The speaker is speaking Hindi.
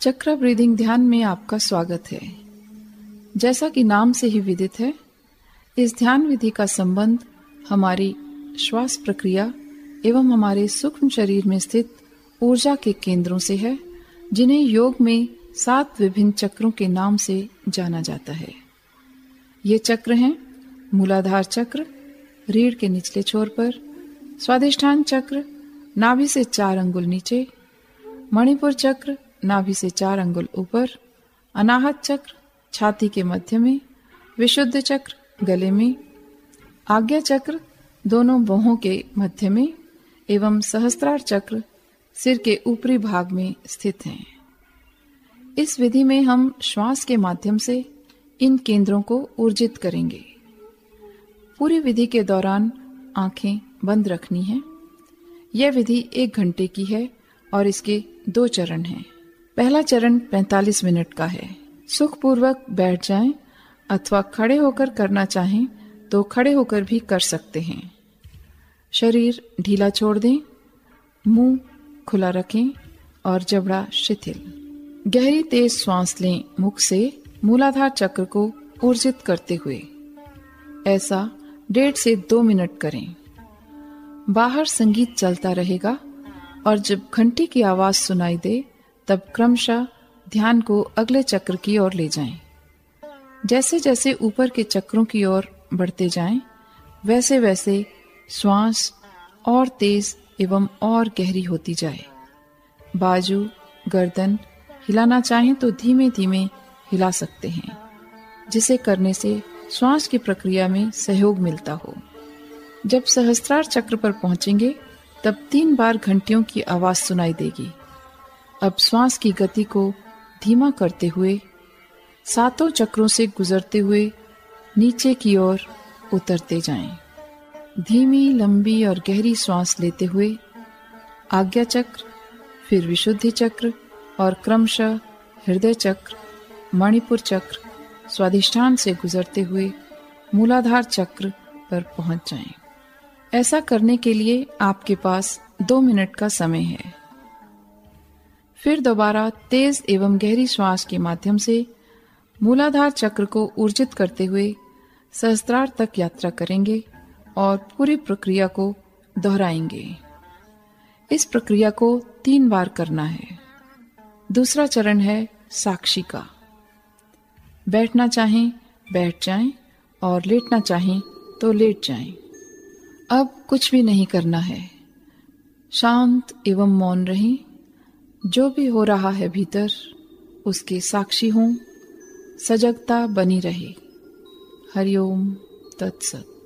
चक्र ब्रीदिंग ध्यान में आपका स्वागत है। जैसा कि नाम से ही विदित है, इस ध्यान विधि का संबंध हमारी श्वास प्रक्रिया एवं हमारे सूक्ष्म शरीर में स्थित ऊर्जा के केंद्रों से है, जिन्हें योग में सात विभिन्न चक्रों के नाम से जाना जाता है। ये चक्र हैं, मूलाधार चक्र, रीढ़ के निचले छोर पर स्वादिष्ठान चक्र, नाभि से चार अंगुल नीचे, मणिपुर चक्र नाभि से चार अंगुल ऊपर, अनाहत चक्र छाती के मध्य में विशुद्ध चक्र गले में, आज्ञा चक्र दोनों बहों के मध्य में एवं सहस्त्रार चक्र सिर के ऊपरी भाग में स्थित हैं। इस विधि में हम श्वास के माध्यम से इन केंद्रों को ऊर्जित करेंगे। पूरी विधि के दौरान आँखें बंद रखनी है। यह विधि एक घंटे की है और इसके दो चरण हैं। पहला चरण 45 मिनट का है। सुखपूर्वक बैठ जाएँ अथवा खड़े होकर करना चाहें तो खड़े होकर भी कर सकते हैं। शरीर ढीला छोड़ दें, मुँह खुला रखें और जबड़ा शिथिल। गहरी तेज श्वास लें मुख से मूलाधार चक्र को ऊर्जित करते हुए। ऐसा डेढ़ से दो मिनट करें। बाहर संगीत चलता रहेगा और जब घंटी की आवाज़ सुनाई दे तब क्रमशः ध्यान को अगले चक्र की ओर ले जाएँ। जैसे जैसे ऊपर के चक्रों की ओर बढ़ते जाएँ, वैसे वैसे श्वास और तेज एवं और गहरी होती जाए। बाजू गर्दन हिलाना चाहें तो धीमे धीमे हिला सकते हैं जिसे करने से श्वास की प्रक्रिया में सहयोग मिलता हो। जब सहस्त्रार चक्र पर पहुँचेंगे तब तीन बार घंटियों की आवाज़ सुनाई देगी। अब श्वास की गति को धीमा करते हुए, सातों चक्रों से गुजरते हुए नीचे की ओर उतरते जाएँ। धीमी, लंबी और गहरी श्वास लेते हुए आज्ञा चक्र, फिर विशुद्धि चक्र और क्रमशः हृदय चक्र, मणिपुर चक्र स्वादिष्ठान से गुजरते हुए मूलाधार चक्र पर पहुँच जाएँ। ऐसा करने के लिए आपके पास दो मिनट का समय है फिर दोबारा तेज एवं गहरी श्वास के माध्यम से मूलाधार चक्र को ऊर्जित करते हुए सहस्त्रार तक यात्रा करेंगे और पूरी प्रक्रिया को दोहराएँगे। इस प्रक्रिया को तीन बार करना है। दूसरा चरण है साक्षी का। बैठना चाहें, बैठ जाएँ और लेटना चाहें तो लेट जाएँ। अब कुछ भी नहीं करना है। शांत एवं मौन रहें। जो भी हो रहा है भीतर उसके साक्षी हों। सजगता बनी रहे। हरिओम तत्सत।